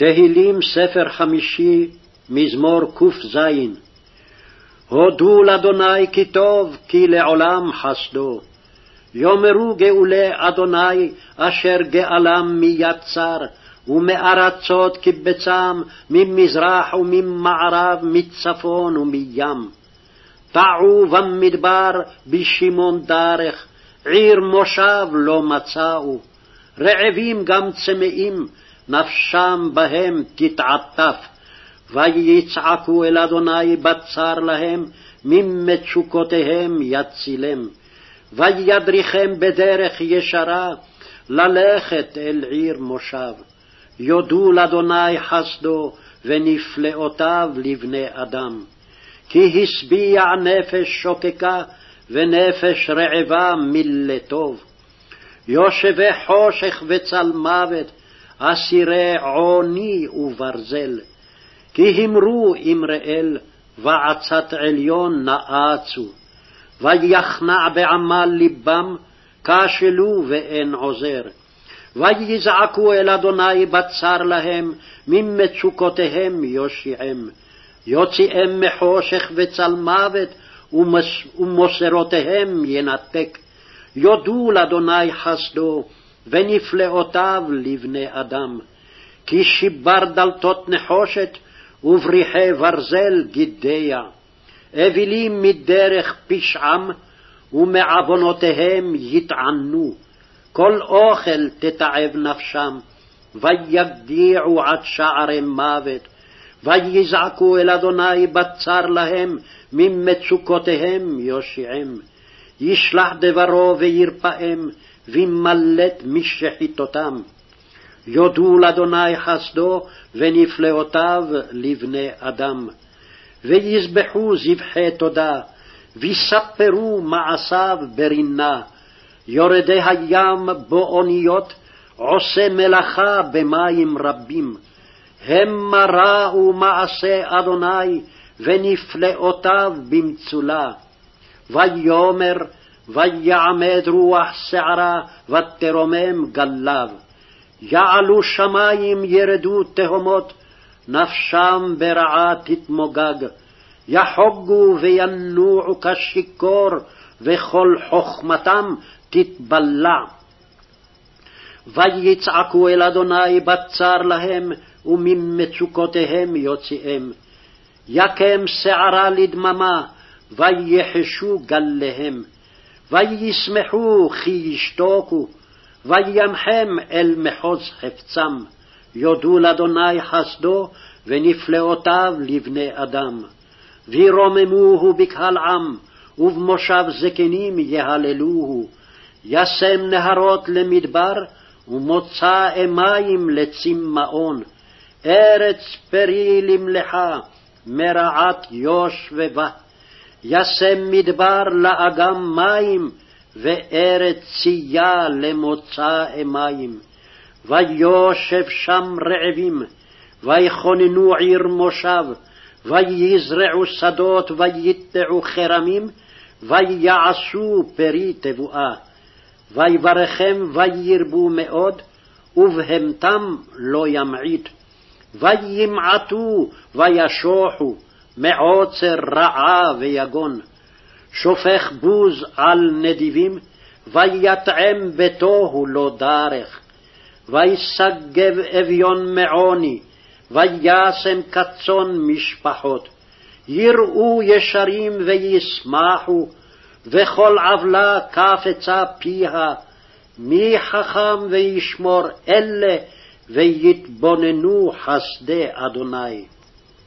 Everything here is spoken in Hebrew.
תהילים ספר חמישי, מזמור ק"ז הודו לאדוני כי טוב, כי לעולם חסדו. יאמרו גאולי אדוני, אשר גאלם מיד צר, ומארצות קיבצם, ממזרח וממערב, מצפון ומים. טעו במדבר בשמעון דרך, עיר מושב לא מצאו. רעבים גם צמאים, נפשם בהם תתעטף. ויצעקו אל אדוני בצר להם, ממצוקותיהם יצילם. וידריכם בדרך ישרה, ללכת אל עיר מושב. יודו לאדוני חסדו, ונפלאותיו לבני אדם. כי השביע נפש שוקקה, ונפש רעבה מלטוב. יושבי חושך וצל מוות, אסירי עוני וברזל. כי אמרו אמראל, ועצת עליון נאצו. ויחנע בעמל לבם, כשלו ואין עוזר. ויזעקו אל אדוני בצר להם, ממצוקותיהם יושיעם. יוציאם מחושך וצל מוות, ומוסרותיהם ינתק. יודו לאדוני חסדו, ונפלאותיו לבני אדם. כי שיבר דלתות נחושת, ובריחי ברזל גידיה. אווילים מדרך פשעם, ומעוונותיהם יטענו. כל אוכל תתעב נפשם, ויגדיעו עד שערי מוות. ויזעקו אל אדוני בצר להם, ממצוקותיהם יושיעם. ישלח דברו וירפאם, וימלט משחיתותם. יודו לאדוני חסדו, ונפלאותיו לבני אדם. ויזבחו זבחי תודה, ויספרו מעשיו ברינה. יורדי הים באוניות, עושה מלאכה במים רבים. המה ראו מעשה אדוני, ונפלאותיו במצולה. ויאמר, ויעמד רוח שערה, ותרומם גליו. יעלו שמים ירדו תהומות, נפשם ברעה תתמוגג. יחוגו וינועו כשיכור, וכל חכמתם תתבלע. ויצעקו אל אדוני בצר להם, וממצוקותיהם יוציאם. יקם שערה לדממה, ויחשו גליהם. וישמחו כי ישתוקו, וינחם אל מחוז חפצם. יודו לאדוני חסדו, ונפלאותיו לבני אדם. וירוממוהו בקהל עם, ובמושב זקנים יהללוהו. ישם נהרות למדבר, ומוצא מים לצמאון. ארץ פרי למלאכה, מרעת יוש ובה. ישם מדבר לאגם מים, וארץ צייה למוצא מים. ויושב שם רעבים, ויכוננו עיר מושב, ויזרעו שדות, ויטעו כרמים, ויעשו פרי תבואה. ויברכם וירבו מאוד, ובהמתם לא ימעיט. וימעטו וישוחו, מעוצר רעה ויגון. שופך בוז על נדיבים, ויטעם בתוהו לא דרך. וישגב אביון מעוני, וישם כצאן משפחות. יראו ישרים וישמחו, וכל עוולה קפצה פיה. מי חכם וישמור אלה, ויתבוננו חסדי אדוני.